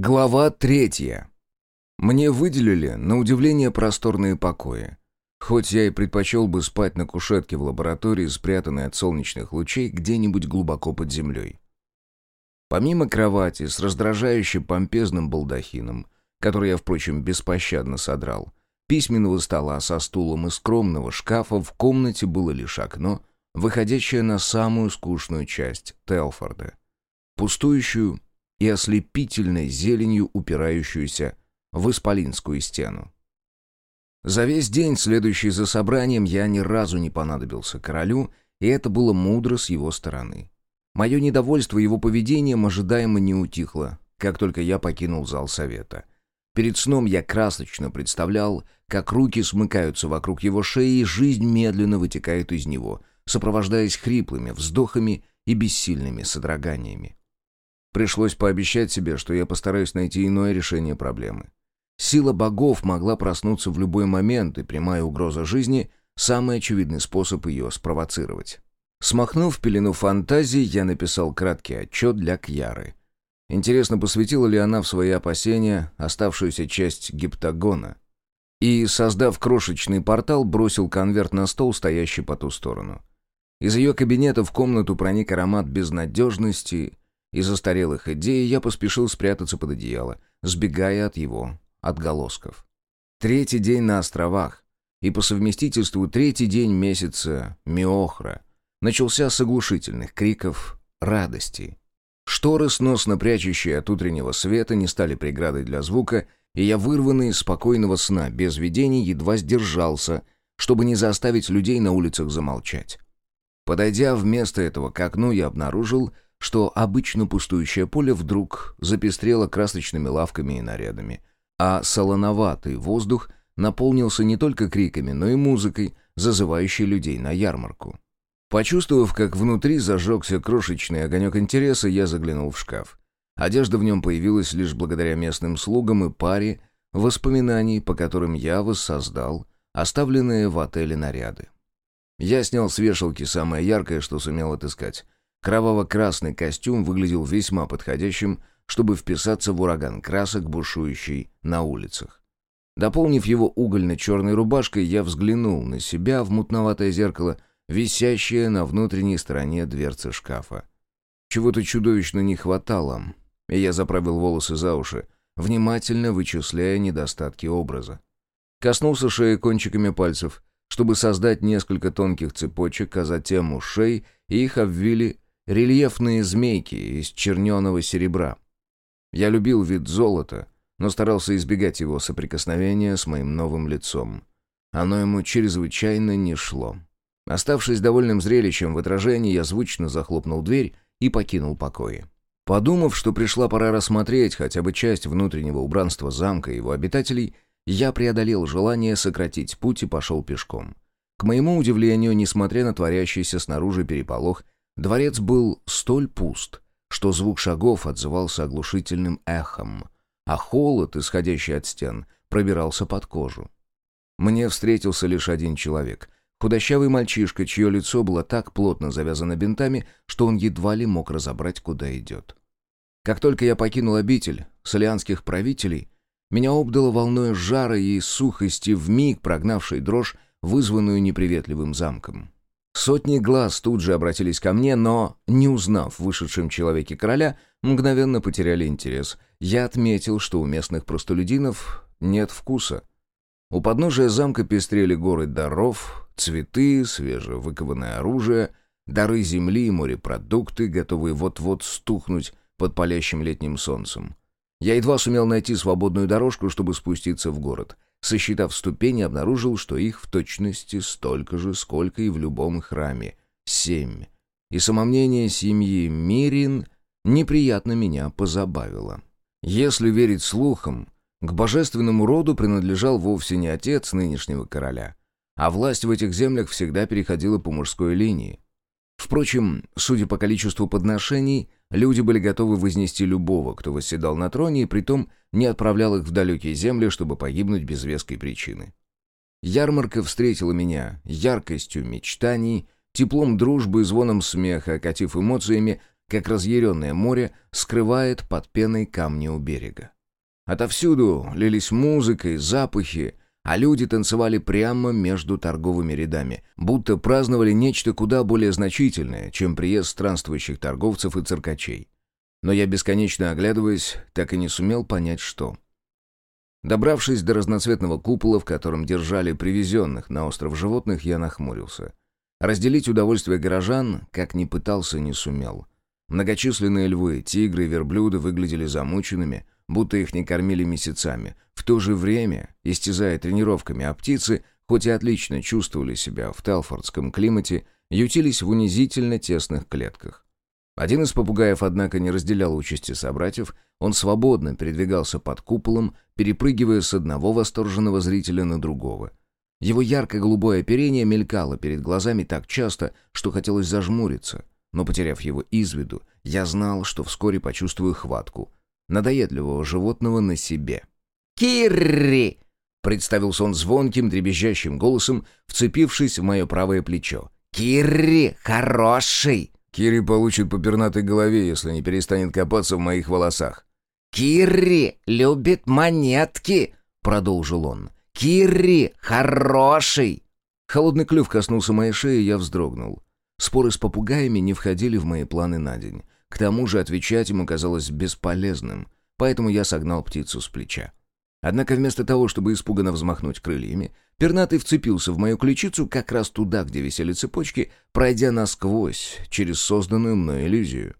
Глава третья. Мне выделили, на удивление, просторные покои. Хоть я и предпочел бы спать на кушетке в лаборатории, спрятанной от солнечных лучей где-нибудь глубоко под землей. Помимо кровати с раздражающе помпезным балдахином, который я, впрочем, беспощадно содрал, письменного стола со стулом и скромного шкафа в комнате было лишь окно, выходящее на самую скучную часть Телфорда. Пустующую и ослепительной зеленью упирающуюся в исполинскую стену. За весь день, следующий за собранием, я ни разу не понадобился королю, и это было мудро с его стороны. Мое недовольство его поведением ожидаемо не утихло, как только я покинул зал совета. Перед сном я красочно представлял, как руки смыкаются вокруг его шеи, и жизнь медленно вытекает из него, сопровождаясь хриплыми вздохами и бессильными содроганиями. Пришлось пообещать себе, что я постараюсь найти иное решение проблемы. Сила богов могла проснуться в любой момент, и прямая угроза жизни — самый очевидный способ ее спровоцировать. Смахнув пелену фантазии, я написал краткий отчет для Кьяры. Интересно, посвятила ли она в свои опасения оставшуюся часть гиптагона. И, создав крошечный портал, бросил конверт на стол, стоящий по ту сторону. Из ее кабинета в комнату проник аромат безнадежности и застарелых идей, я поспешил спрятаться под одеяло, сбегая от его отголосков. Третий день на островах, и по совместительству третий день месяца Миохра начался с оглушительных криков радости. Шторы, сносно прячущие от утреннего света, не стали преградой для звука, и я, вырванный из спокойного сна, без видений, едва сдержался, чтобы не заставить людей на улицах замолчать. Подойдя вместо этого к окну, я обнаружил, что обычно пустующее поле вдруг запестрело красочными лавками и нарядами, а солоноватый воздух наполнился не только криками, но и музыкой, зазывающей людей на ярмарку. Почувствовав, как внутри зажегся крошечный огонек интереса, я заглянул в шкаф. Одежда в нем появилась лишь благодаря местным слугам и паре воспоминаний, по которым я воссоздал оставленные в отеле наряды. Я снял с вешалки самое яркое, что сумел отыскать — Кроваво-красный костюм выглядел весьма подходящим, чтобы вписаться в ураган красок, бушующий на улицах. Дополнив его угольно-черной рубашкой, я взглянул на себя в мутноватое зеркало, висящее на внутренней стороне дверцы шкафа. Чего-то чудовищно не хватало, и я заправил волосы за уши, внимательно вычисляя недостатки образа. Коснулся шеи кончиками пальцев, чтобы создать несколько тонких цепочек, а затем ушей, и их обвили рельефные змейки из черненого серебра. Я любил вид золота, но старался избегать его соприкосновения с моим новым лицом. Оно ему чрезвычайно не шло. Оставшись довольным зрелищем в отражении, я звучно захлопнул дверь и покинул покои. Подумав, что пришла пора рассмотреть хотя бы часть внутреннего убранства замка и его обитателей, я преодолел желание сократить путь и пошел пешком. К моему удивлению, несмотря на творящийся снаружи переполох, Дворец был столь пуст, что звук шагов отзывался оглушительным эхом, а холод, исходящий от стен, пробирался под кожу. Мне встретился лишь один человек — худощавый мальчишка, чье лицо было так плотно завязано бинтами, что он едва ли мог разобрать, куда идет. Как только я покинул обитель солианских правителей, меня обдало волной жара и сухости, вмиг прогнавшей дрожь, вызванную неприветливым замком. Сотни глаз тут же обратились ко мне, но, не узнав вышедшем человеке короля, мгновенно потеряли интерес. Я отметил, что у местных простолюдинов нет вкуса. У подножия замка пестрели горы даров, цветы, свежевыкованное оружие, дары земли и морепродукты, готовые вот-вот стухнуть под палящим летним солнцем. Я едва сумел найти свободную дорожку, чтобы спуститься в город — Сосчитав ступени, обнаружил, что их в точности столько же, сколько и в любом храме — семь. И самомнение семьи Мирин неприятно меня позабавило. Если верить слухам, к божественному роду принадлежал вовсе не отец нынешнего короля, а власть в этих землях всегда переходила по мужской линии. Впрочем, судя по количеству подношений, люди были готовы вознести любого, кто восседал на троне, и притом не отправлял их в далекие земли, чтобы погибнуть без веской причины. Ярмарка встретила меня яркостью мечтаний, теплом дружбы и звоном смеха, окатив эмоциями, как разъяренное море скрывает под пеной камни у берега. Отовсюду лились музыка и запахи, а люди танцевали прямо между торговыми рядами, будто праздновали нечто куда более значительное, чем приезд странствующих торговцев и циркачей. Но я, бесконечно оглядываясь, так и не сумел понять, что. Добравшись до разноцветного купола, в котором держали привезенных на остров животных, я нахмурился. Разделить удовольствие горожан, как ни пытался, не сумел. Многочисленные львы, тигры верблюды выглядели замученными, будто их не кормили месяцами. В то же время, истязая тренировками, а птицы, хоть и отлично чувствовали себя в Телфордском климате, ютились в унизительно тесных клетках. Один из попугаев, однако, не разделял участи собратьев, он свободно передвигался под куполом, перепрыгивая с одного восторженного зрителя на другого. Его ярко-голубое оперение мелькало перед глазами так часто, что хотелось зажмуриться. Но, потеряв его из виду, я знал, что вскоре почувствую хватку надоедливого животного на себе. «Кирри!» — представился он звонким, дребезжащим голосом, вцепившись в мое правое плечо. «Кирри, хороший!» Кири получит по пернатой голове, если не перестанет копаться в моих волосах. «Кирри любит монетки!» — продолжил он. «Кирри хороший!» Холодный клюв коснулся моей шеи, и я вздрогнул. Споры с попугаями не входили в мои планы на день. К тому же отвечать ему казалось бесполезным, поэтому я согнал птицу с плеча. Однако вместо того, чтобы испуганно взмахнуть крыльями, пернатый вцепился в мою ключицу как раз туда, где висели цепочки, пройдя насквозь через созданную мной иллюзию.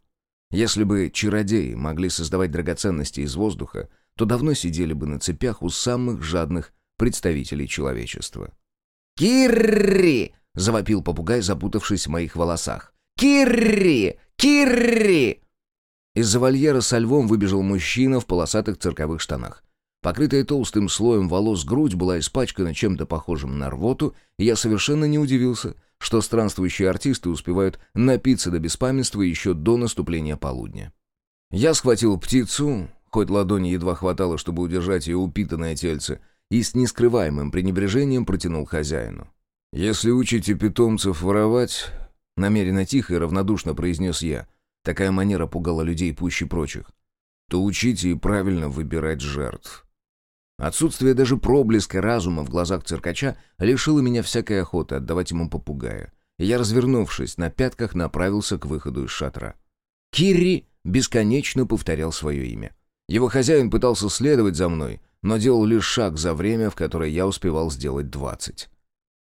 Если бы чародеи могли создавать драгоценности из воздуха, то давно сидели бы на цепях у самых жадных представителей человечества. «Кирри!» — завопил попугай, запутавшись в моих волосах. «Кирри! Кирри!» Из-за вольера со львом выбежал мужчина в полосатых цирковых штанах. Покрытая толстым слоем волос грудь была испачкана чем-то похожим на рвоту, и я совершенно не удивился, что странствующие артисты успевают напиться до беспамятства еще до наступления полудня. Я схватил птицу, хоть ладони едва хватало, чтобы удержать ее упитанное тельце, и с нескрываемым пренебрежением протянул хозяину. «Если учите питомцев воровать...» Намеренно тихо и равнодушно произнес я. Такая манера пугала людей пуще прочих. «То учите и правильно выбирать жертв». Отсутствие даже проблеска разума в глазах циркача лишило меня всякой охоты отдавать ему попугая. Я, развернувшись на пятках, направился к выходу из шатра. Кирри бесконечно повторял свое имя. Его хозяин пытался следовать за мной, но делал лишь шаг за время, в которое я успевал сделать двадцать.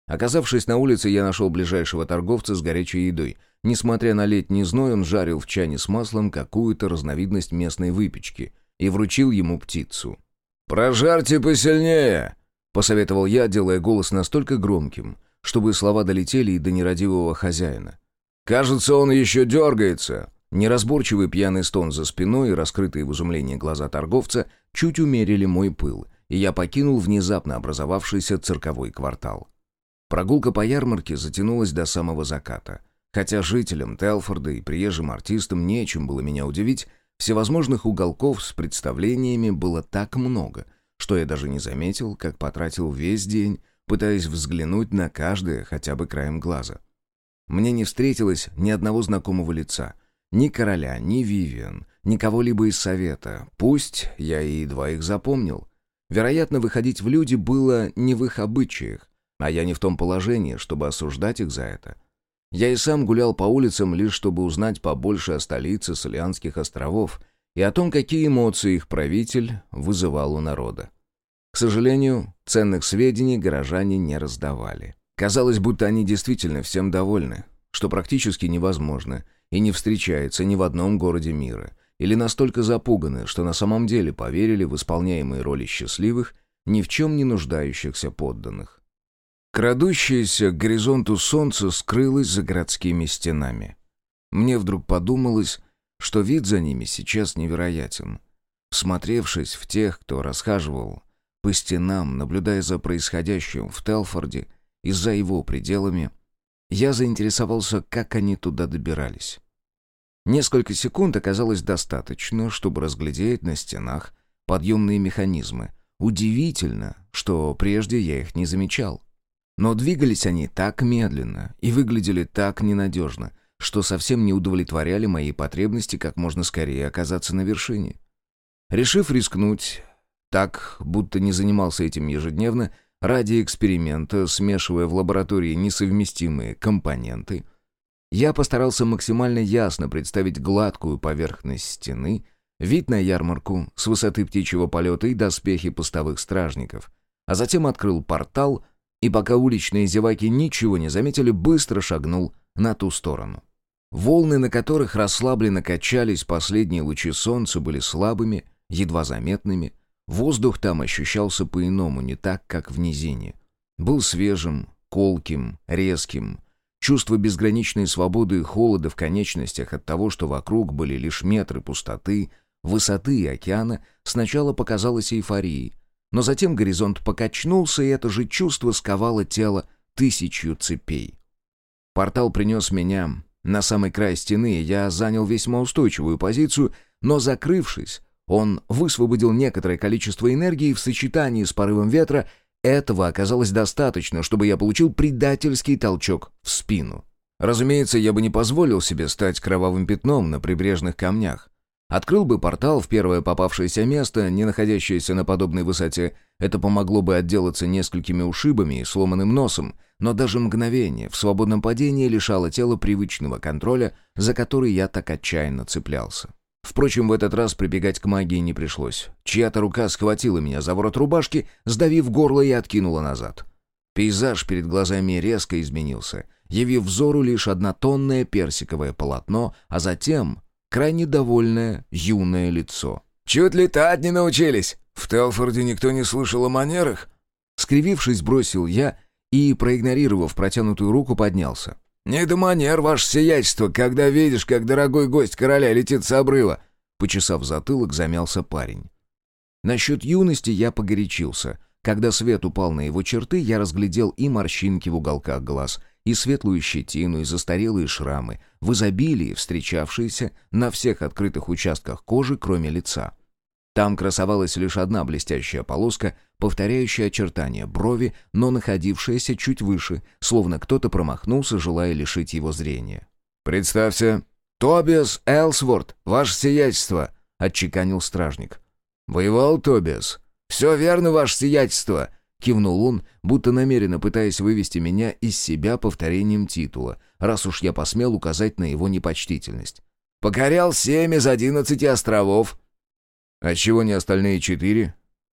Оказавшись на улице, я нашел ближайшего торговца с горячей едой. Несмотря на летний зной, он жарил в чане с маслом какую-то разновидность местной выпечки и вручил ему птицу. «Прожарьте посильнее!» — посоветовал я, делая голос настолько громким, чтобы слова долетели и до нерадивого хозяина. «Кажется, он еще дергается!» Неразборчивый пьяный стон за спиной и раскрытые в изумлении глаза торговца чуть умерили мой пыл, и я покинул внезапно образовавшийся цирковой квартал. Прогулка по ярмарке затянулась до самого заката. Хотя жителям Телфорда и приезжим артистам нечем было меня удивить, Всевозможных уголков с представлениями было так много, что я даже не заметил, как потратил весь день, пытаясь взглянуть на каждое хотя бы краем глаза. Мне не встретилось ни одного знакомого лица, ни короля, ни Вивиан, ни кого-либо из совета, пусть я и едва их запомнил. Вероятно, выходить в люди было не в их обычаях, а я не в том положении, чтобы осуждать их за это. Я и сам гулял по улицам лишь чтобы узнать побольше о столице Солианских островов и о том, какие эмоции их правитель вызывал у народа. К сожалению, ценных сведений горожане не раздавали. Казалось, будто они действительно всем довольны, что практически невозможно и не встречается ни в одном городе мира, или настолько запуганы, что на самом деле поверили в исполняемые роли счастливых, ни в чем не нуждающихся подданных. Крадущееся к горизонту солнце скрылось за городскими стенами. Мне вдруг подумалось, что вид за ними сейчас невероятен. Всмотревшись в тех, кто расхаживал по стенам, наблюдая за происходящим в Телфорде и за его пределами, я заинтересовался, как они туда добирались. Несколько секунд оказалось достаточно, чтобы разглядеть на стенах подъемные механизмы. Удивительно, что прежде я их не замечал. Но двигались они так медленно и выглядели так ненадежно, что совсем не удовлетворяли мои потребности как можно скорее оказаться на вершине. Решив рискнуть, так, будто не занимался этим ежедневно, ради эксперимента, смешивая в лаборатории несовместимые компоненты, я постарался максимально ясно представить гладкую поверхность стены, вид на ярмарку с высоты птичьего полета и доспехи постовых стражников, а затем открыл портал и, пока уличные зеваки ничего не заметили, быстро шагнул на ту сторону. Волны, на которых расслабленно качались последние лучи солнца, были слабыми, едва заметными, Воздух там ощущался по-иному, не так, как в низине. Был свежим, колким, резким. Чувство безграничной свободы и холода в конечностях от того, что вокруг были лишь метры пустоты, высоты и океана, сначала показалось эйфорией. Но затем горизонт покачнулся, и это же чувство сковало тело тысячью цепей. Портал принес меня на самый край стены, я занял весьма устойчивую позицию, но, закрывшись, он высвободил некоторое количество энергии в сочетании с порывом ветра. Этого оказалось достаточно, чтобы я получил предательский толчок в спину. Разумеется, я бы не позволил себе стать кровавым пятном на прибрежных камнях. Открыл бы портал в первое попавшееся место, не находящееся на подобной высоте. Это помогло бы отделаться несколькими ушибами и сломанным носом, но даже мгновение в свободном падении лишало тела привычного контроля, за который я так отчаянно цеплялся. Впрочем, в этот раз прибегать к магии не пришлось. Чья-то рука схватила меня за ворот рубашки, сдавив горло и откинула назад. Пейзаж перед глазами резко изменился, явив взору лишь однотонное персиковое полотно, а затем крайне довольное юное лицо. «Чуть летать не научились! В Телфорде никто не слышал о манерах?» Скривившись, бросил я и, проигнорировав протянутую руку, поднялся. «Не до манер, ваше сиятельство, когда видишь, как дорогой гость короля летит с обрыва!» Почесав затылок, замялся парень. Насчет юности я погорячился. Когда свет упал на его черты, я разглядел и морщинки в уголках глаз, и светлую щетину, и застарелые шрамы, в изобилии встречавшиеся на всех открытых участках кожи, кроме лица. Там красовалась лишь одна блестящая полоска, повторяющая очертания брови, но находившаяся чуть выше, словно кто-то промахнулся, желая лишить его зрения. «Представься, Тобиас Элсворт, ваше сиятельство!» — отчеканил стражник. «Воевал Тобиас?» «Все верно, ваше сиятельство!» — кивнул он, будто намеренно пытаясь вывести меня из себя повторением титула, раз уж я посмел указать на его непочтительность. «Покорял семь из одиннадцати островов, «А чего не остальные четыре?»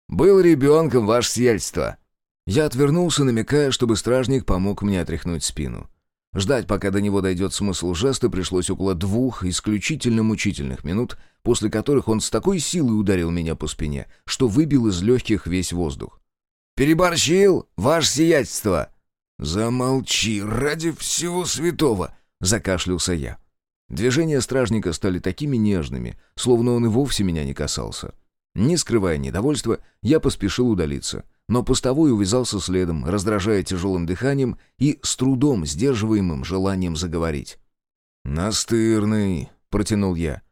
«Был ребенком, ваше сиятельство». Я отвернулся, намекая, чтобы стражник помог мне отряхнуть спину. Ждать, пока до него дойдет смысл жеста, пришлось около двух исключительно мучительных минут, после которых он с такой силой ударил меня по спине, что выбил из легких весь воздух. «Переборщил, ваше сиятельство!» «Замолчи, ради всего святого!» — закашлялся я. Движения стражника стали такими нежными, словно он и вовсе меня не касался. Не скрывая недовольства, я поспешил удалиться, но постовой увязался следом, раздражая тяжелым дыханием и с трудом сдерживаемым желанием заговорить. «Настырный», — протянул я.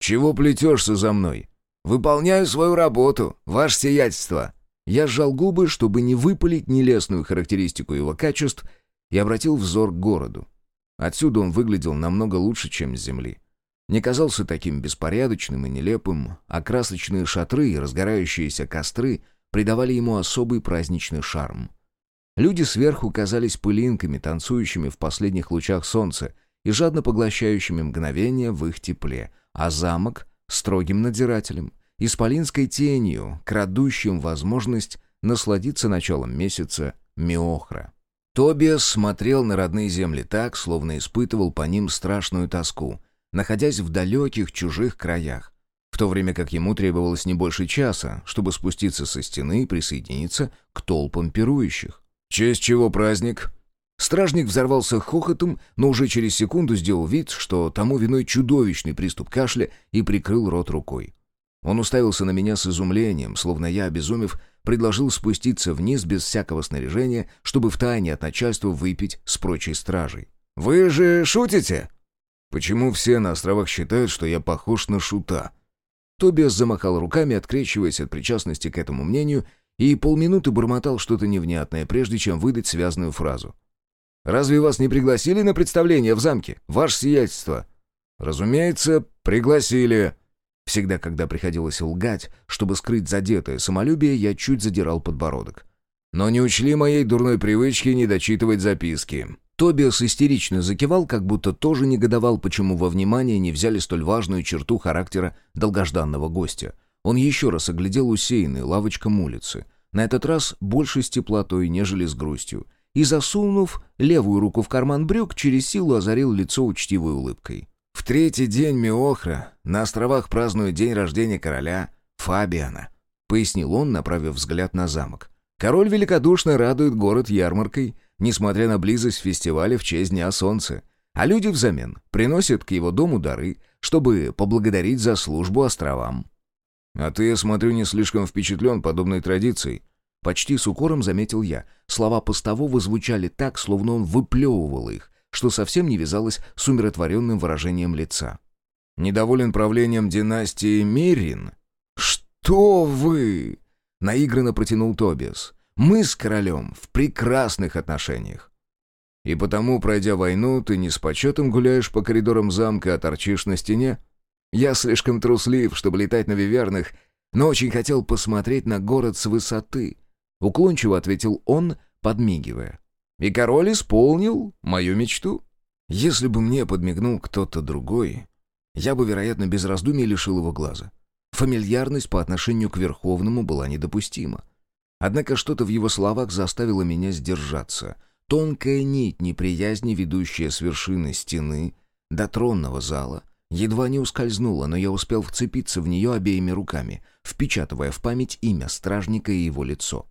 «Чего плетешься за мной?» «Выполняю свою работу, ваше сиятельство». Я сжал губы, чтобы не выпалить нелестную характеристику его качеств, и обратил взор к городу. Отсюда он выглядел намного лучше, чем с земли. Не казался таким беспорядочным и нелепым, а красочные шатры и разгорающиеся костры придавали ему особый праздничный шарм. Люди сверху казались пылинками, танцующими в последних лучах солнца и жадно поглощающими мгновения в их тепле, а замок — строгим надзирателем, исполинской тенью, крадущим возможность насладиться началом месяца Миохра. Тобиас смотрел на родные земли так, словно испытывал по ним страшную тоску, находясь в далеких чужих краях, в то время как ему требовалось не больше часа, чтобы спуститься со стены и присоединиться к толпам пирующих. «Честь чего праздник?» Стражник взорвался хохотом, но уже через секунду сделал вид, что тому виной чудовищный приступ кашля и прикрыл рот рукой. Он уставился на меня с изумлением, словно я, обезумев, предложил спуститься вниз без всякого снаряжения, чтобы втайне от начальства выпить с прочей стражей. «Вы же шутите?» «Почему все на островах считают, что я похож на шута?» Тобиас замахал руками, открещиваясь от причастности к этому мнению, и полминуты бормотал что-то невнятное, прежде чем выдать связанную фразу. Разве вас не пригласили на представление в замке, ваше сиятельство?» «Разумеется, пригласили». Всегда, когда приходилось лгать, чтобы скрыть задетое самолюбие, я чуть задирал подбородок. Но не учли моей дурной привычки не дочитывать записки. Тобиас истерично закивал, как будто тоже негодовал, почему во внимание не взяли столь важную черту характера долгожданного гостя. Он еще раз оглядел усеянный лавочком улицы. На этот раз больше с теплотой, нежели с грустью. И, засунув левую руку в карман брюк, через силу озарил лицо учтивой улыбкой. В третий день Миохра на островах празднуют день рождения короля Фабиана, пояснил он, направив взгляд на замок. Король великодушно радует город ярмаркой, несмотря на близость фестиваля в честь Дня Солнца. А люди взамен приносят к его дому дары, чтобы поблагодарить за службу островам. «А ты, я смотрю, не слишком впечатлен подобной традицией». Почти с укором заметил я. Слова постового звучали так, словно он выплевывал их, что совсем не вязалось с умиротворенным выражением лица. «Недоволен правлением династии Мирин?» «Что вы!» — наигранно протянул Тобиас. «Мы с королем в прекрасных отношениях». «И потому, пройдя войну, ты не с почетом гуляешь по коридорам замка, а торчишь на стене?» «Я слишком труслив, чтобы летать на вивернах, но очень хотел посмотреть на город с высоты», — уклончиво ответил он, подмигивая. И король исполнил мою мечту. Если бы мне подмигнул кто-то другой, я бы, вероятно, без раздумий лишил его глаза. Фамильярность по отношению к Верховному была недопустима. Однако что-то в его словах заставило меня сдержаться. Тонкая нить неприязни, ведущая с вершины стены до тронного зала, едва не ускользнула, но я успел вцепиться в нее обеими руками, впечатывая в память имя стражника и его лицо.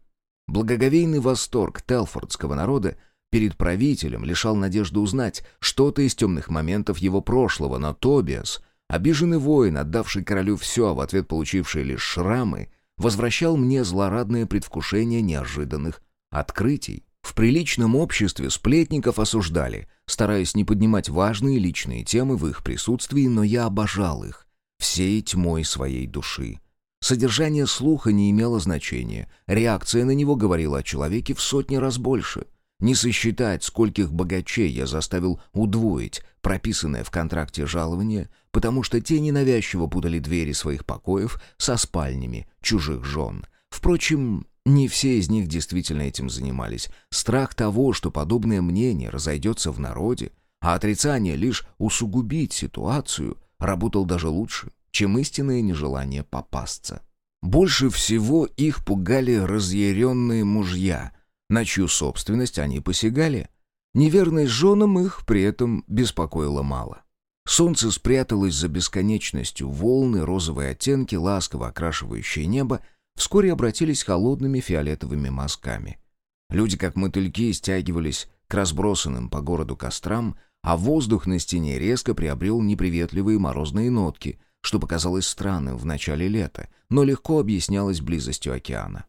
Благоговейный восторг телфордского народа перед правителем лишал надежды узнать что-то из темных моментов его прошлого, но Тобиас, обиженный воин, отдавший королю все, а в ответ получивший лишь шрамы, возвращал мне злорадное предвкушение неожиданных открытий. В приличном обществе сплетников осуждали, стараясь не поднимать важные личные темы в их присутствии, но я обожал их всей тьмой своей души. Содержание слуха не имело значения, реакция на него говорила о человеке в сотни раз больше. Не сосчитать, скольких богачей я заставил удвоить прописанное в контракте жалование, потому что те ненавязчиво путали двери своих покоев со спальнями чужих жен. Впрочем, не все из них действительно этим занимались. Страх того, что подобное мнение разойдется в народе, а отрицание лишь усугубить ситуацию, работал даже лучше чем истинное нежелание попасться. Больше всего их пугали разъяренные мужья, на чью собственность они посягали. Неверность женам их при этом беспокоило мало. Солнце спряталось за бесконечностью, волны, розовые оттенки, ласково окрашивающие небо, вскоре обратились холодными фиолетовыми мазками. Люди, как мотыльки, стягивались к разбросанным по городу кострам, а воздух на стене резко приобрел неприветливые морозные нотки, что показалось странным в начале лета, но легко объяснялось близостью океана.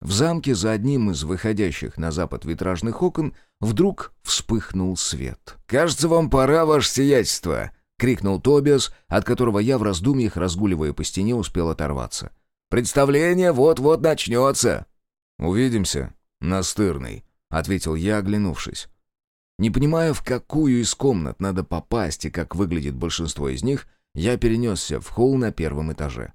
В замке за одним из выходящих на запад витражных окон вдруг вспыхнул свет. «Кажется, вам пора, ваше сиятельство!» — крикнул Тобиас, от которого я в раздумьях, разгуливая по стене, успел оторваться. «Представление вот-вот начнется!» «Увидимся, настырный», — ответил я, оглянувшись. Не понимая, в какую из комнат надо попасть и как выглядит большинство из них, я перенесся в холл на первом этаже.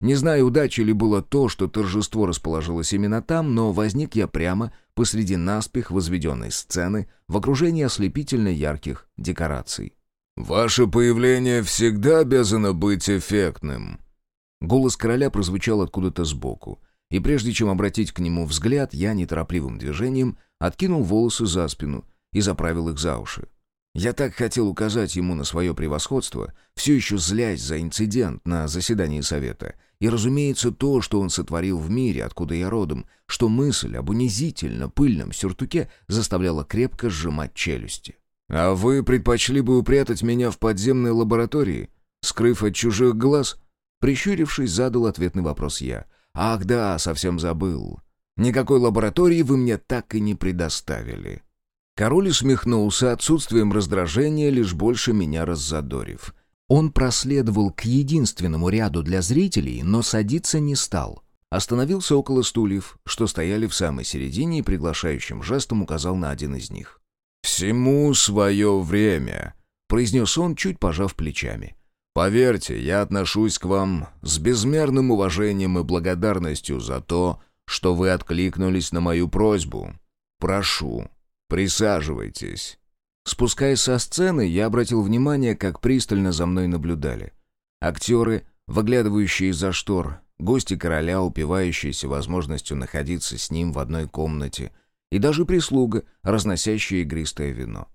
Не знаю, удачей ли было то, что торжество расположилось именно там, но возник я прямо посреди наспех возведенной сцены в окружении ослепительно ярких декораций. «Ваше появление всегда обязано быть эффектным». Голос короля прозвучал откуда-то сбоку, и прежде чем обратить к нему взгляд, я неторопливым движением откинул волосы за спину и заправил их за уши. Я так хотел указать ему на свое превосходство, все еще злясь за инцидент на заседании совета. И, разумеется, то, что он сотворил в мире, откуда я родом, что мысль об унизительно пыльном сюртуке заставляла крепко сжимать челюсти. «А вы предпочли бы упрятать меня в подземной лаборатории, скрыв от чужих глаз?» Прищурившись, задал ответный вопрос я. «Ах да, совсем забыл. Никакой лаборатории вы мне так и не предоставили». Король усмехнулся отсутствием раздражения, лишь больше меня раззадорив. Он проследовал к единственному ряду для зрителей, но садиться не стал. Остановился около стульев, что стояли в самой середине, и приглашающим жестом указал на один из них. «Всему свое время», — произнес он, чуть пожав плечами. «Поверьте, я отношусь к вам с безмерным уважением и благодарностью за то, что вы откликнулись на мою просьбу. Прошу, присаживайтесь». Спускаясь со сцены, я обратил внимание, как пристально за мной наблюдали. Актеры, выглядывающие из-за штор, гости короля, упивающиеся возможностью находиться с ним в одной комнате, и даже прислуга, разносящая игристое вино.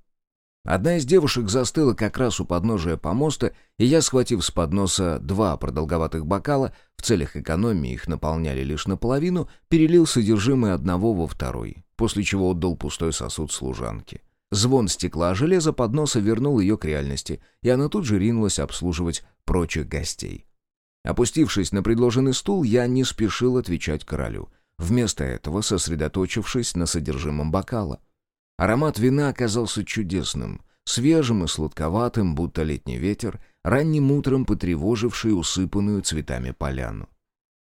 Одна из девушек застыла как раз у подножия помоста, и я, схватив с подноса два продолговатых бокала, в целях экономии их наполняли лишь наполовину, перелил содержимое одного во второй, после чего отдал пустой сосуд служанке. Звон стекла о железо подноса вернул ее к реальности, и она тут же ринулась обслуживать прочих гостей. Опустившись на предложенный стул, я не спешил отвечать королю, вместо этого сосредоточившись на содержимом бокала. Аромат вина оказался чудесным, свежим и сладковатым, будто летний ветер, ранним утром потревоживший усыпанную цветами поляну.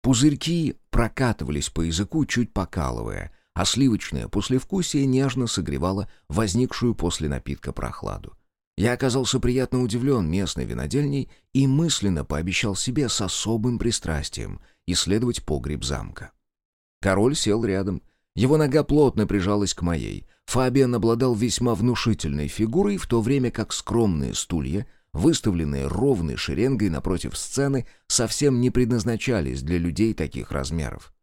Пузырьки прокатывались по языку, чуть покалывая, а сливочное послевкусие нежно согревало возникшую после напитка прохладу. Я оказался приятно удивлен местной винодельней и мысленно пообещал себе с особым пристрастием исследовать погреб замка. Король сел рядом. Его нога плотно прижалась к моей. Фабиан обладал весьма внушительной фигурой, в то время как скромные стулья, выставленные ровной шеренгой напротив сцены, совсем не предназначались для людей таких размеров.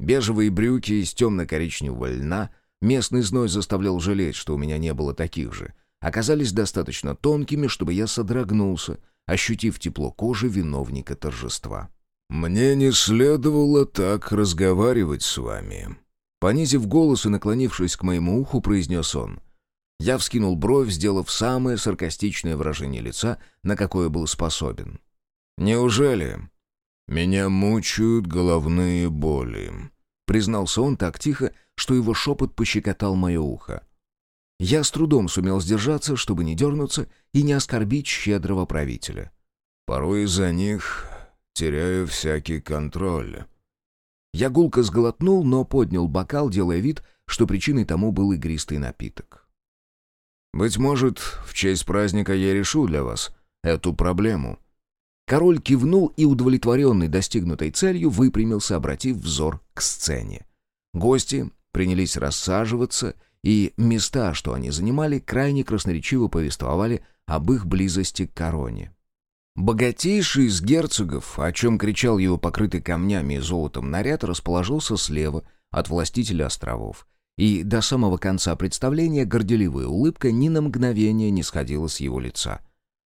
Бежевые брюки из темно-коричневого льна, местный зной заставлял жалеть, что у меня не было таких же, оказались достаточно тонкими, чтобы я содрогнулся, ощутив тепло кожи виновника торжества. «Мне не следовало так разговаривать с вами», Понизив голос и наклонившись к моему уху, произнес он. Я вскинул бровь, сделав самое саркастичное выражение лица, на какое был способен. «Неужели?» «Меня мучают головные боли», — признался он так тихо, что его шепот пощекотал мое ухо. Я с трудом сумел сдержаться, чтобы не дернуться и не оскорбить щедрого правителя. «Порой из-за них теряю всякий контроль». Я гулко сглотнул, но поднял бокал, делая вид, что причиной тому был игристый напиток. «Быть может, в честь праздника я решу для вас эту проблему», Король кивнул и, удовлетворенный достигнутой целью, выпрямился, обратив взор к сцене. Гости принялись рассаживаться, и места, что они занимали, крайне красноречиво повествовали об их близости к короне. Богатейший из герцогов, о чем кричал его покрытый камнями и золотом наряд, расположился слева от властителя островов. И до самого конца представления горделивая улыбка ни на мгновение не сходила с его лица.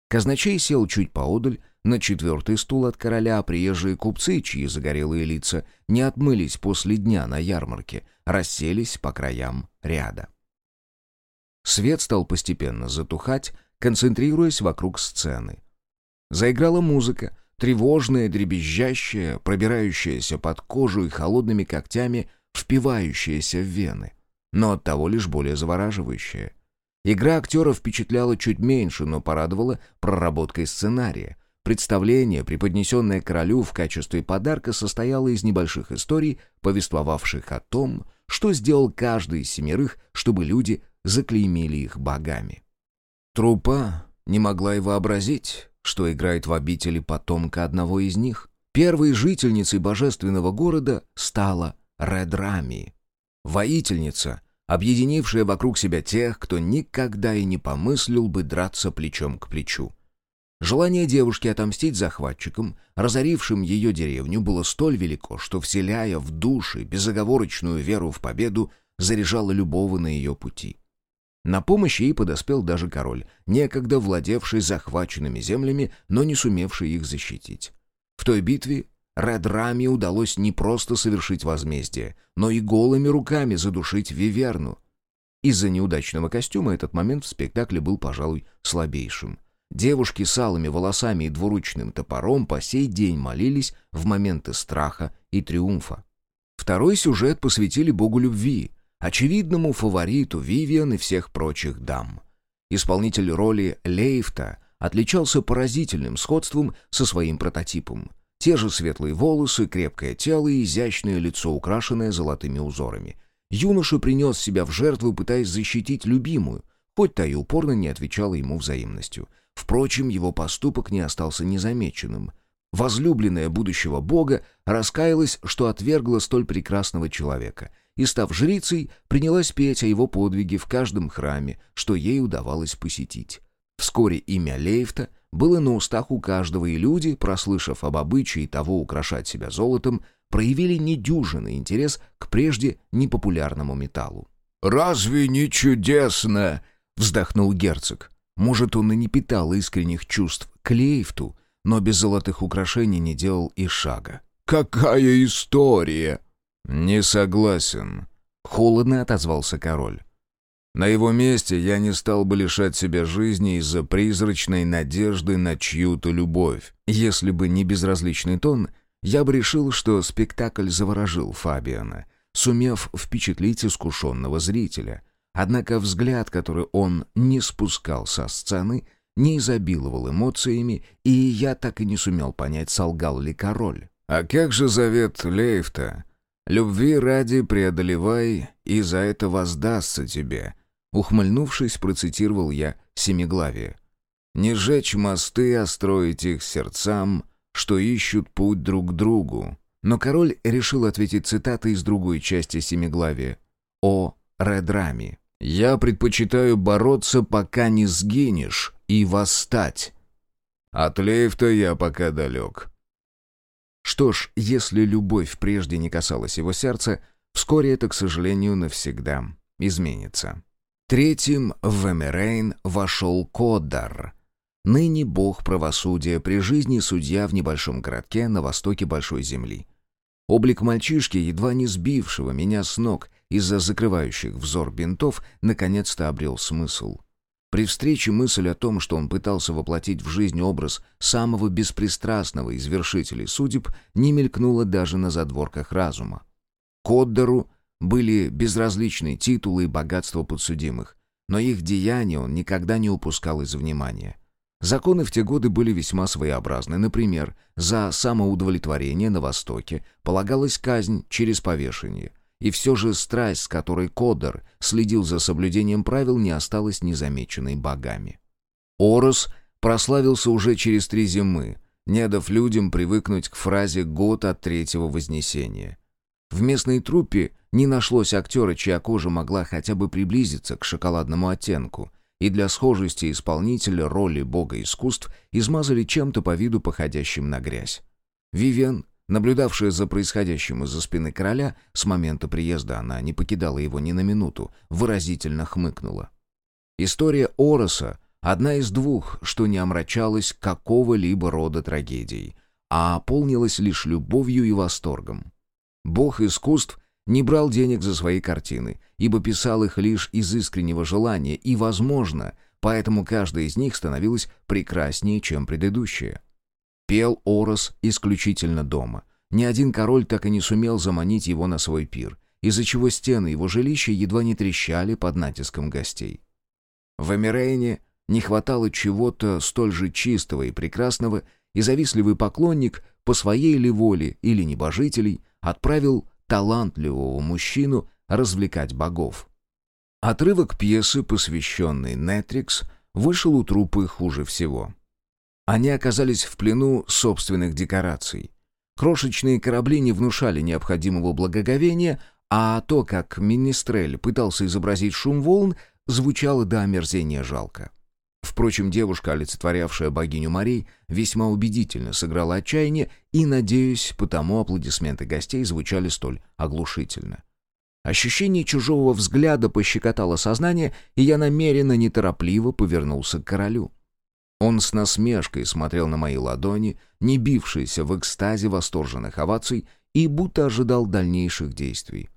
Казначей сел чуть поодаль, на четвертый стул от короля, а приезжие купцы, чьи загорелые лица не отмылись после дня на ярмарке, расселись по краям ряда. Свет стал постепенно затухать, концентрируясь вокруг сцены. Заиграла музыка, тревожная, дребезжащая, пробирающаяся под кожу и холодными когтями впивающаяся в вены, но оттого лишь более завораживающая. Игра актера впечатляла чуть меньше, но порадовала проработкой сценария. Представление, преподнесенное королю в качестве подарка, состояло из небольших историй, повествовавших о том, что сделал каждый из семерых, чтобы люди заклеймили их богами. Трупа не могла и вообразить, что играет в обители потомка одного из них. Первой жительницей божественного города стала Редрами, воительница, объединившая вокруг себя тех, кто никогда и не помыслил бы драться плечом к плечу. Желание девушки отомстить захватчикам, разорившим ее деревню, было столь велико, что, вселяя в души безоговорочную веру в победу, заряжало любого на ее пути. На помощь ей подоспел даже король, некогда владевший захваченными землями, но не сумевший их защитить. В той битве Редраме удалось не просто совершить возмездие, но и голыми руками задушить Виверну. Из-за неудачного костюма этот момент в спектакле был, пожалуй, слабейшим. Девушки с алыми волосами и двуручным топором по сей день молились в моменты страха и триумфа. Второй сюжет посвятили богу любви, очевидному фавориту Вивиан и всех прочих дам. Исполнитель роли Лейфта отличался поразительным сходством со своим прототипом. Те же светлые волосы, крепкое тело и изящное лицо, украшенное золотыми узорами. Юноша принес себя в жертву, пытаясь защитить любимую, хоть та и упорно не отвечала ему взаимностью. Впрочем, его поступок не остался незамеченным. Возлюбленная будущего бога раскаялась, что отвергла столь прекрасного человека, и, став жрицей, принялась петь о его подвиге в каждом храме, что ей удавалось посетить. Вскоре имя Лейфта было на устах у каждого, и люди, прослышав об обычае того украшать себя золотом, проявили недюжинный интерес к прежде непопулярному металлу. «Разве не чудесно?» — вздохнул герцог. Может, он и не питал искренних чувств к Лейфту, но без золотых украшений не делал и шага. «Какая история!» «Не согласен», — холодно отозвался король. «На его месте я не стал бы лишать себя жизни из-за призрачной надежды на чью-то любовь. Если бы не безразличный тон, я бы решил, что спектакль заворожил Фабиана, сумев впечатлить искушенного зрителя. Однако взгляд, который он не спускал со сцены, не изобиловал эмоциями, и я так и не сумел понять, солгал ли король. «А как же завет Лейфта? Любви ради преодолевай, и за это воздастся тебе». Ухмыльнувшись, процитировал я Семиглавие. «Не жечь мосты, а строить их сердцам, что ищут путь друг к другу». Но король решил ответить цитатой из другой части Семиглавия. «О Редрами». «Я предпочитаю бороться, пока не сгинешь, и восстать». От Лейфта я пока далек. Что ж, если любовь прежде не касалась его сердца, вскоре это, к сожалению, навсегда изменится. Третьим в Эмерейн вошел Коддар, ныне бог правосудия, при жизни судья в небольшом городке на востоке Большой Земли. Облик мальчишки, едва не сбившего меня с ног из-за закрывающих взор бинтов, наконец-то обрел смысл. При встрече мысль о том, что он пытался воплотить в жизнь образ самого беспристрастного из вершителей судеб, не мелькнула даже на задворках разума. Коддеру были безразличны титулы и богатство подсудимых, но их деяния он никогда не упускал из внимания. Законы в те годы были весьма своеобразны. Например, за самоудовлетворение на Востоке полагалась казнь через повешение. И все же страсть, с которой Кодер следил за соблюдением правил, не осталась незамеченной богами. Орос прославился уже через три зимы, не дав людям привыкнуть к фразе «год от третьего вознесения». В местной труппе не нашлось актера, чья кожа могла хотя бы приблизиться к шоколадному оттенку, и для схожести исполнителя роли бога искусств измазали чем-то по виду походящим на грязь. Вивен Наблюдавшая за происходящим из-за спины короля, с момента приезда она не покидала его ни на минуту, выразительно хмыкнула. История Ороса — одна из двух, что не омрачалась какого-либо рода трагедией, а полнилась лишь любовью и восторгом. Бог искусств не брал денег за свои картины, ибо писал их лишь из искреннего желания, и, возможно, поэтому каждая из них становилась прекраснее, чем предыдущая. Пел Орос исключительно дома. Ни один король так и не сумел заманить его на свой пир, из-за чего стены его жилища едва не трещали под натиском гостей. В Эмирейне не хватало чего-то столь же чистого и прекрасного, и завистливый поклонник по своей ли воле или небожителей отправил талантливого мужчину развлекать богов. Отрывок пьесы, посвященный Нетрикс, вышел у трупы хуже всего. Они оказались в плену собственных декораций. Крошечные корабли не внушали необходимого благоговения, а то, как Министрель пытался изобразить шум волн, звучало до омерзения жалко. Впрочем, девушка, олицетворявшая богиню морей, весьма убедительно сыграла отчаяние, и, надеюсь, потому аплодисменты гостей звучали столь оглушительно. Ощущение чужого взгляда пощекотало сознание, и я намеренно неторопливо повернулся к королю. Он с насмешкой смотрел на мои ладони, не бившиеся в экстазе восторженных оваций, и будто ожидал дальнейших действий.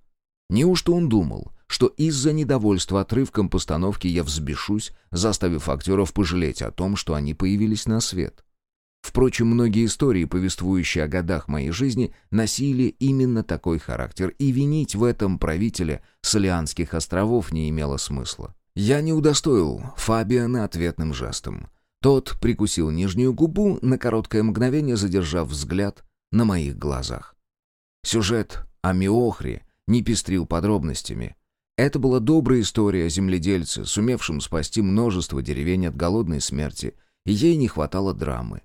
Неужто он думал, что из-за недовольства отрывком постановки я взбешусь, заставив актеров пожалеть о том, что они появились на свет? Впрочем, многие истории, повествующие о годах моей жизни, носили именно такой характер, и винить в этом правителя Солианских островов не имело смысла. Я не удостоил Фабиана ответным жестом. Тот прикусил нижнюю губу, на короткое мгновение задержав взгляд на моих глазах. Сюжет о Миохре не пестрил подробностями. Это была добрая история о земледельце, сумевшем спасти множество деревень от голодной смерти, и ей не хватало драмы.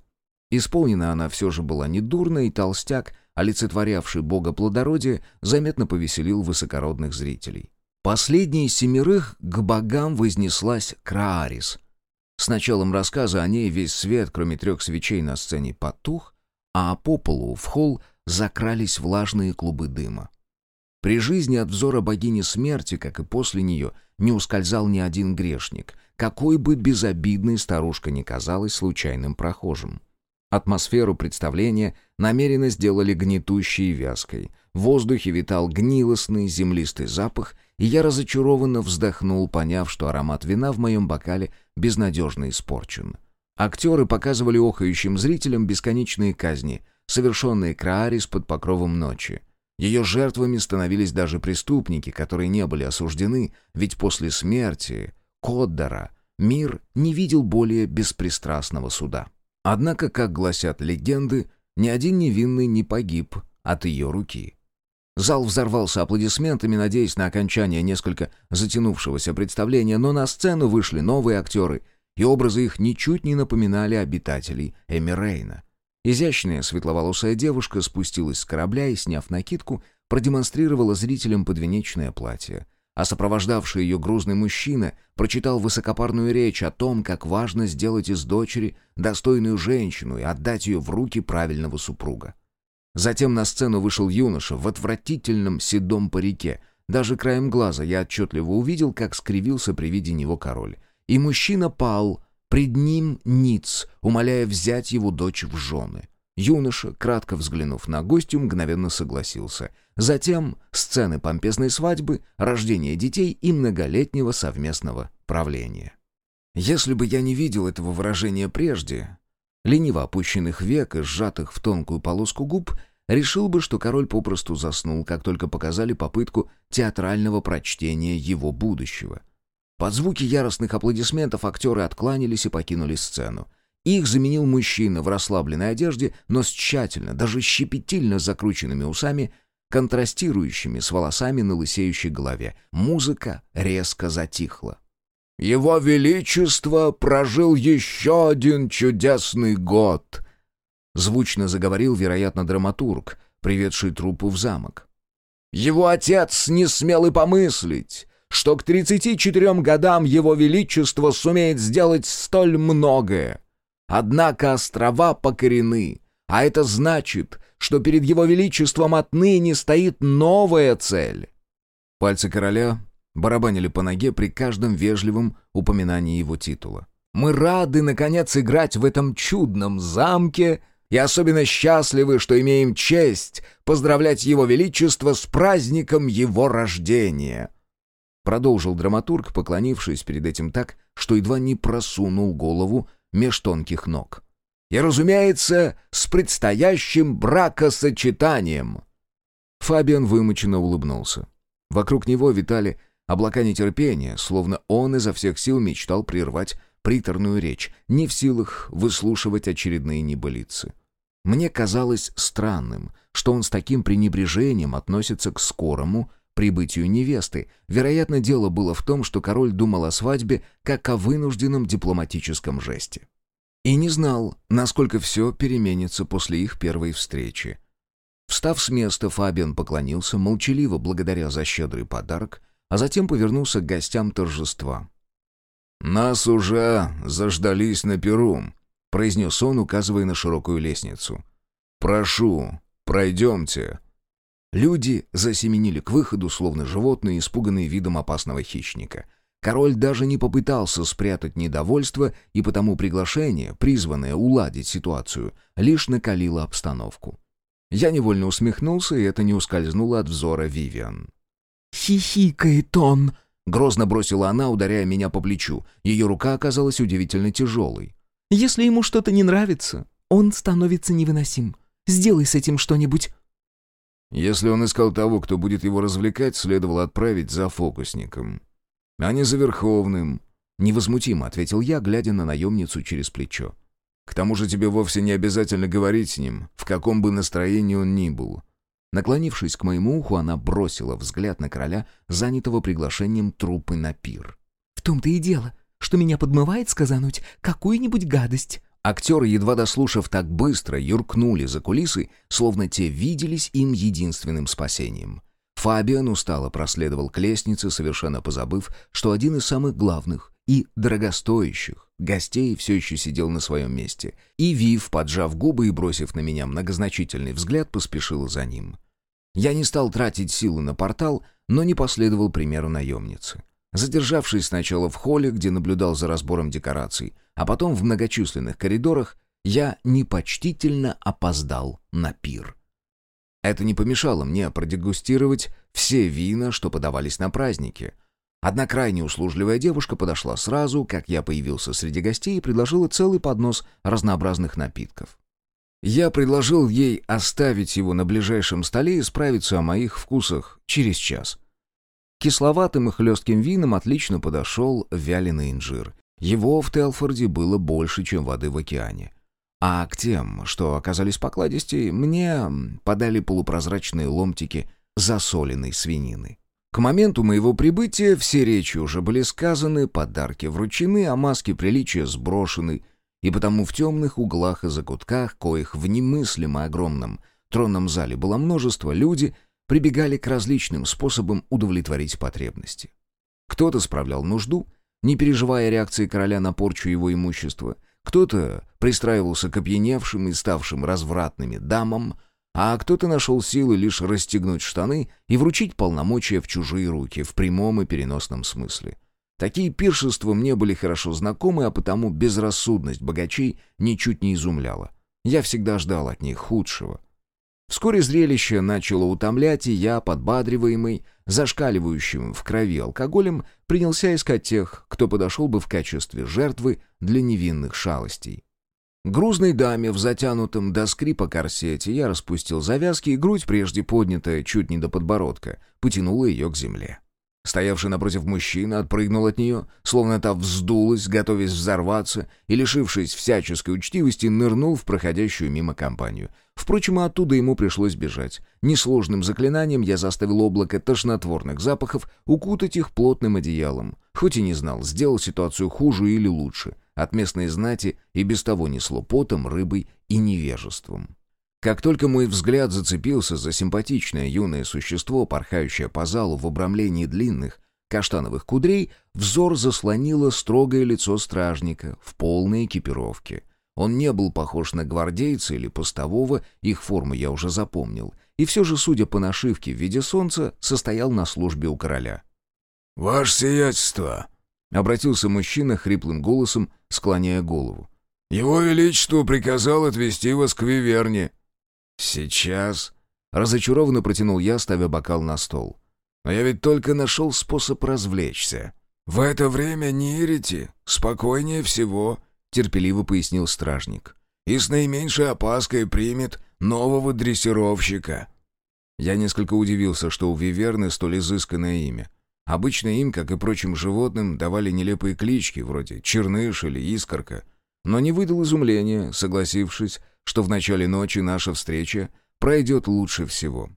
Исполнена она все же была недурно, и толстяк, олицетворявший бога плодородия, заметно повеселил высокородных зрителей. Последней из семерых к богам вознеслась Краарис. С началом рассказа о ней весь свет, кроме трех свечей на сцене, потух, а по полу в холл закрались влажные клубы дыма. При жизни от взора богини смерти, как и после нее, не ускользал ни один грешник, какой бы безобидной старушка ни казалась случайным прохожим. Атмосферу представления намеренно сделали гнетущей и вязкой. В воздухе витал гнилостный землистый запах, и я разочарованно вздохнул, поняв, что аромат вина в моем бокале безнадежно испорчен. Актеры показывали охающим зрителям бесконечные казни, совершенные Краарис под покровом ночи. Ее жертвами становились даже преступники, которые не были осуждены, ведь после смерти Коддара мир не видел более беспристрастного суда. Однако, как гласят легенды, ни один невинный не погиб от ее руки. Зал взорвался аплодисментами, надеясь на окончание несколько затянувшегося представления, но на сцену вышли новые актеры, и образы их ничуть не напоминали обитателей Эмирейна. Изящная светловолосая девушка спустилась с корабля и, сняв накидку, продемонстрировала зрителям подвенечное платье а сопровождавший ее грузный мужчина прочитал высокопарную речь о том, как важно сделать из дочери достойную женщину и отдать ее в руки правильного супруга. Затем на сцену вышел юноша в отвратительном седом парике. Даже краем глаза я отчетливо увидел, как скривился при виде него король. И мужчина пал, пред ним ниц, умоляя взять его дочь в жены. Юноша, кратко взглянув на гостю, мгновенно согласился. Затем сцены помпезной свадьбы, рождения детей и многолетнего совместного правления. Если бы я не видел этого выражения прежде, лениво опущенных век и сжатых в тонкую полоску губ, решил бы, что король попросту заснул, как только показали попытку театрального прочтения его будущего. Под звуки яростных аплодисментов актеры откланялись и покинули сцену. Их заменил мужчина в расслабленной одежде, но с тщательно, даже щепетильно закрученными усами, контрастирующими с волосами на лысеющей голове. Музыка резко затихла. «Его Величество прожил еще один чудесный год!» Звучно заговорил, вероятно, драматург, приведший трупу в замок. «Его отец не смел и помыслить, что к 34 годам Его Величество сумеет сделать столь многое. Однако острова покорены, а это значит, что перед его величеством отныне стоит новая цель. Пальцы короля барабанили по ноге при каждом вежливом упоминании его титула. «Мы рады, наконец, играть в этом чудном замке и особенно счастливы, что имеем честь поздравлять его величество с праздником его рождения». Продолжил драматург, поклонившись перед этим так, что едва не просунул голову меж тонких ног. И, разумеется, с предстоящим бракосочетанием. Фабиан вымученно улыбнулся. Вокруг него витали облака нетерпения, словно он изо всех сил мечтал прервать приторную речь, не в силах выслушивать очередные небылицы. Мне казалось странным, что он с таким пренебрежением относится к скорому прибытию невесты. Вероятно, дело было в том, что король думал о свадьбе как о вынужденном дипломатическом жесте. И не знал, насколько все переменится после их первой встречи. Встав с места, Фабиан поклонился, молчаливо благодаря за щедрый подарок, а затем повернулся к гостям торжества. «Нас уже заждались на перу», — произнес он, указывая на широкую лестницу. «Прошу, пройдемте». Люди засеменили к выходу, словно животные, испуганные видом опасного хищника. Король даже не попытался спрятать недовольство, и потому приглашение, призванное уладить ситуацию, лишь накалило обстановку. Я невольно усмехнулся, и это не ускользнуло от взора Вивиан. «Хихикает он!» — грозно бросила она, ударяя меня по плечу. Ее рука оказалась удивительно тяжелой. «Если ему что-то не нравится, он становится невыносим. Сделай с этим что-нибудь». Если он искал того, кто будет его развлекать, следовало отправить за фокусником. А не за Верховным. Невозмутимо ответил я, глядя на наемницу через плечо. К тому же тебе вовсе не обязательно говорить с ним, в каком бы настроении он ни был. Наклонившись к моему уху, она бросила взгляд на короля, занятого приглашением трупы на пир. «В том-то и дело, что меня подмывает сказануть какую-нибудь гадость». Актеры, едва дослушав так быстро, юркнули за кулисы, словно те виделись им единственным спасением. Фабиан устало проследовал к лестнице, совершенно позабыв, что один из самых главных и дорогостоящих гостей все еще сидел на своем месте, и Вив, поджав губы и бросив на меня многозначительный взгляд, поспешила за ним. Я не стал тратить силы на портал, но не последовал примеру наемницы. Задержавшись сначала в холле, где наблюдал за разбором декораций, а потом в многочисленных коридорах, я непочтительно опоздал на пир. Это не помешало мне продегустировать все вина, что подавались на празднике. Одна крайне услужливая девушка подошла сразу, как я появился среди гостей и предложила целый поднос разнообразных напитков. Я предложил ей оставить его на ближайшем столе и справиться о моих вкусах через час. Кисловатым и хлестким вином отлично подошел вяленый инжир. Его в Телфорде было больше, чем воды в океане. А к тем, что оказались покладистей, мне подали полупрозрачные ломтики засоленной свинины. К моменту моего прибытия все речи уже были сказаны, подарки вручены, а маски приличия сброшены, и потому в темных углах и закутках, коих в немыслимо огромном тронном зале было множество, люди прибегали к различным способам удовлетворить потребности. Кто-то справлял нужду, не переживая реакции короля на порчу его имущества, кто-то пристраивался к опьяневшим и ставшим развратными дамам, а кто-то нашел силы лишь расстегнуть штаны и вручить полномочия в чужие руки, в прямом и переносном смысле. Такие пиршества мне были хорошо знакомы, а потому безрассудность богачей ничуть не изумляла. Я всегда ждал от них худшего. Вскоре зрелище начало утомлять, и я, подбадриваемый, зашкаливающим в крови алкоголем, принялся искать тех, кто подошел бы в качестве жертвы для невинных шалостей. Грузной даме в затянутом до скрипа корсете я распустил завязки, и грудь, прежде поднятая чуть не до подбородка, потянула ее к земле. Стоявший напротив мужчина отпрыгнул от нее, словно та вздулась, готовясь взорваться, и, лишившись всяческой учтивости, нырнул в проходящую мимо компанию. Впрочем, оттуда ему пришлось бежать. Несложным заклинанием я заставил облако тошнотворных запахов укутать их плотным одеялом. Хоть и не знал, сделал ситуацию хуже или лучше. От местной знати и без того несло потом, рыбой и невежеством. Как только мой взгляд зацепился за симпатичное юное существо, порхающее по залу в обрамлении длинных каштановых кудрей, взор заслонило строгое лицо стражника в полной экипировке. Он не был похож на гвардейца или постового, их форму я уже запомнил, и все же, судя по нашивке в виде солнца, состоял на службе у короля. «Ваше сиятельство!» — обратился мужчина хриплым голосом, склоняя голову. «Его Величество приказал отвезти вас к Виверне». «Сейчас?» — разочарованно протянул я, ставя бокал на стол. «Но я ведь только нашел способ развлечься». «В это время не ирите, спокойнее всего», — терпеливо пояснил стражник. «И с наименьшей опаской примет нового дрессировщика». Я несколько удивился, что у Виверны столь изысканное имя. Обычно им, как и прочим животным, давали нелепые клички, вроде «Черныш» или «Искорка», но не выдал изумления, согласившись, что в начале ночи наша встреча пройдет лучше всего.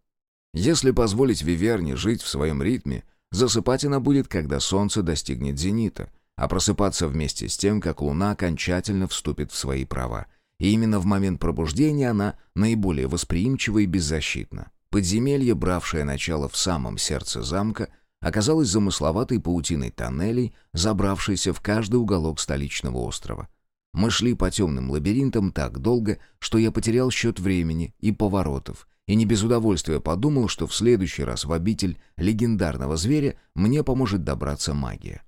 Если позволить Виверне жить в своем ритме, засыпать она будет, когда солнце достигнет зенита, а просыпаться вместе с тем, как луна окончательно вступит в свои права. И именно в момент пробуждения она наиболее восприимчива и беззащитна. Подземелье, бравшее начало в самом сердце замка, оказалось замысловатой паутиной тоннелей, забравшейся в каждый уголок столичного острова. Мы шли по темным лабиринтам так долго, что я потерял счет времени и поворотов, и не без удовольствия подумал, что в следующий раз в обитель легендарного зверя мне поможет добраться магия.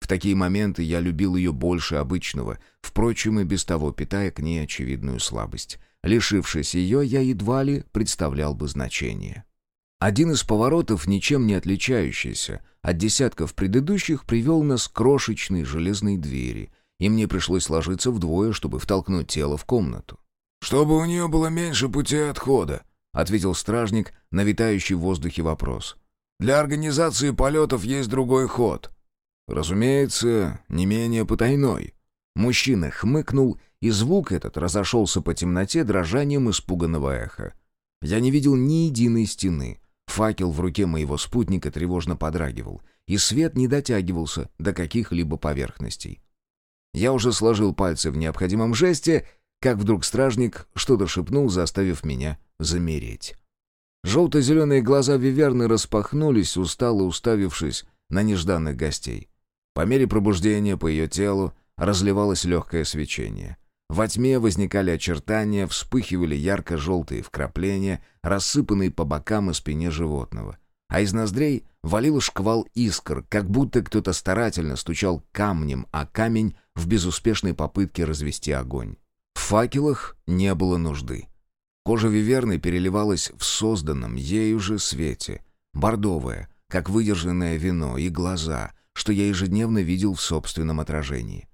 В такие моменты я любил ее больше обычного, впрочем, и без того питая к ней очевидную слабость. Лишившись ее, я едва ли представлял бы значение. Один из поворотов, ничем не отличающийся от десятков предыдущих, привел нас к крошечной железной двери — и мне пришлось сложиться вдвое, чтобы втолкнуть тело в комнату. «Чтобы у нее было меньше пути отхода», — ответил стражник на витающий в воздухе вопрос. «Для организации полетов есть другой ход». «Разумеется, не менее потайной». Мужчина хмыкнул, и звук этот разошелся по темноте дрожанием испуганного эха. Я не видел ни единой стены. Факел в руке моего спутника тревожно подрагивал, и свет не дотягивался до каких-либо поверхностей. Я уже сложил пальцы в необходимом жесте, как вдруг стражник что-то шепнул, заставив меня замереть. Желто-зеленые глаза Виверны распахнулись, устало уставившись на нежданных гостей. По мере пробуждения по ее телу разливалось легкое свечение. Во тьме возникали очертания, вспыхивали ярко-желтые вкрапления, рассыпанные по бокам и спине животного. А из ноздрей валил шквал искр, как будто кто-то старательно стучал камнем о камень в безуспешной попытке развести огонь. В факелах не было нужды. Кожа виверны переливалась в созданном ею же свете. Бордовая, как выдержанное вино, и глаза, что я ежедневно видел в собственном отражении.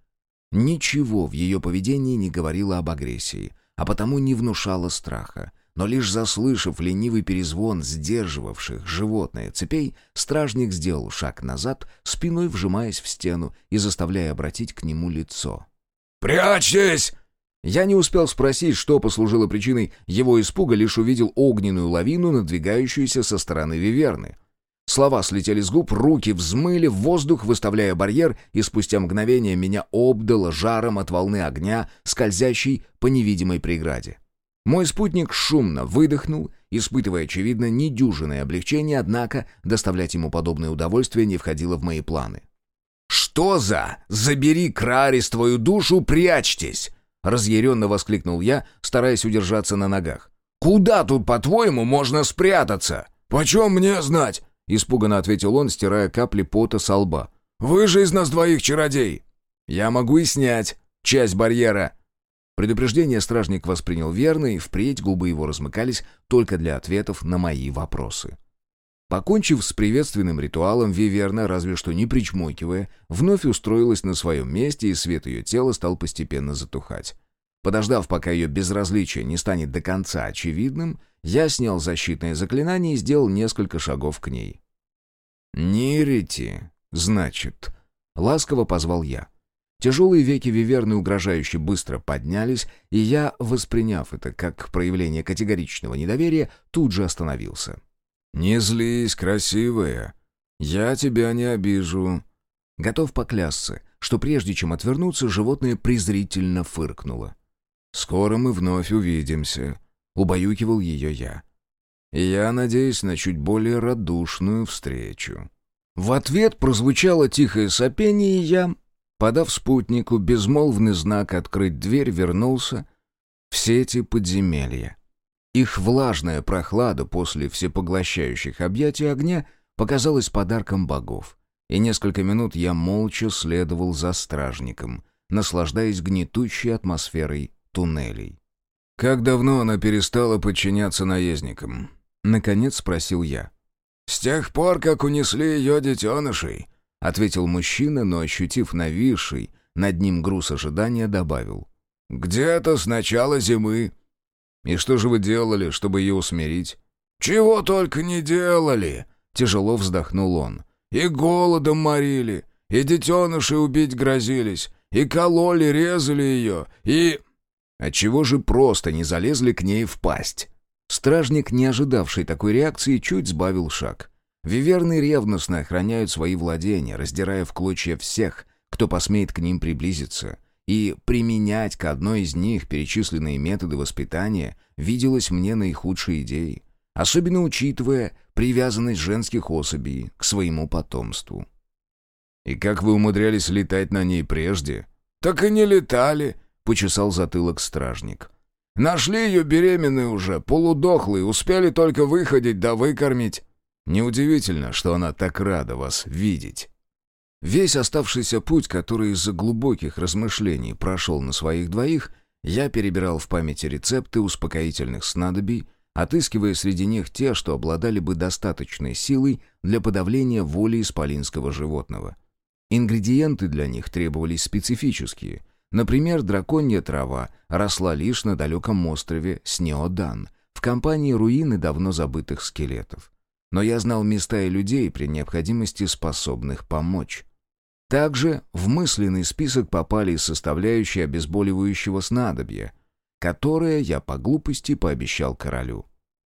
Ничего в ее поведении не говорило об агрессии, а потому не внушало страха. Но лишь заслышав ленивый перезвон сдерживавших животное цепей, стражник сделал шаг назад, спиной вжимаясь в стену и заставляя обратить к нему лицо. «Прячьтесь!» Я не успел спросить, что послужило причиной его испуга, лишь увидел огненную лавину, надвигающуюся со стороны Виверны. Слова слетели с губ, руки взмыли в воздух, выставляя барьер, и спустя мгновение меня обдало жаром от волны огня, скользящей по невидимой преграде. Мой спутник шумно выдохнул, испытывая, очевидно, недюжинное облегчение, однако доставлять ему подобное удовольствие не входило в мои планы. «Что за? Забери, Крарис, твою душу, прячьтесь!» Разъяренно воскликнул я, стараясь удержаться на ногах. «Куда тут, по-твоему, можно спрятаться?» «Почем мне знать?» Испуганно ответил он, стирая капли пота со лба. «Вы же из нас двоих чародей!» «Я могу и снять часть барьера!» Предупреждение стражник воспринял верно, и впредь губы его размыкались только для ответов на мои вопросы. Покончив с приветственным ритуалом, Виверна, разве что не причмокивая, вновь устроилась на своем месте, и свет ее тела стал постепенно затухать. Подождав, пока ее безразличие не станет до конца очевидным, я снял защитное заклинание и сделал несколько шагов к ней. «Нерити, значит», — ласково позвал я. Тяжелые веки Виверны угрожающе быстро поднялись, и я, восприняв это как проявление категоричного недоверия, тут же остановился. «Не злись, красивая. Я тебя не обижу». Готов поклясться, что прежде чем отвернуться, животное презрительно фыркнуло. «Скоро мы вновь увидимся», — убаюкивал ее я. «И я надеюсь на чуть более радушную встречу». В ответ прозвучало тихое сопение, и я, подав спутнику безмолвный знак «открыть дверь», вернулся в сети подземелья. Их влажная прохлада после всепоглощающих объятий огня показалась подарком богов, и несколько минут я молча следовал за стражником, наслаждаясь гнетущей атмосферой туннелей. «Как давно она перестала подчиняться наездникам?» — наконец спросил я. «С тех пор, как унесли ее детенышей», — ответил мужчина, но, ощутив нависший над ним груз ожидания, добавил. «Где-то с начала зимы». «И что же вы делали, чтобы ее усмирить?» «Чего только не делали!» — тяжело вздохнул он. «И голодом морили, и детенышей убить грозились, и кололи, резали ее, и...» Отчего же просто не залезли к ней в пасть? Стражник, не ожидавший такой реакции, чуть сбавил шаг. Виверны ревностно охраняют свои владения, раздирая в клочья всех, кто посмеет к ним приблизиться. И применять к одной из них перечисленные методы воспитания виделось мне наихудшей идеей, особенно учитывая привязанность женских особей к своему потомству. «И как вы умудрялись летать на ней прежде?» «Так и не летали», почесал затылок стражник. «Нашли ее беременной уже, полудохлой, успели только выходить да выкормить. Неудивительно, что она так рада вас видеть». Весь оставшийся путь, который из-за глубоких размышлений прошел на своих двоих, я перебирал в памяти рецепты успокоительных снадобий, отыскивая среди них те, что обладали бы достаточной силой для подавления воли исполинского животного. Ингредиенты для них требовались специфические, Например, драконья трава росла лишь на далеком острове Снеодан, в компании руины давно забытых скелетов. Но я знал места и людей при необходимости способных помочь. Также в мысленный список попали составляющие обезболивающего снадобья, которое я по глупости пообещал королю.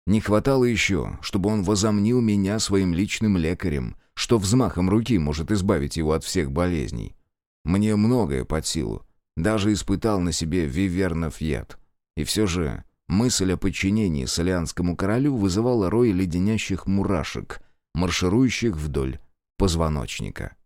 Не хватало еще, чтобы он возомнил меня своим личным лекарем, что взмахом руки может избавить его от всех болезней. Мне многое под силу. Даже испытал на себе вивернов яд. И все же мысль о подчинении солианскому королю вызывала рой леденящих мурашек, марширующих вдоль позвоночника.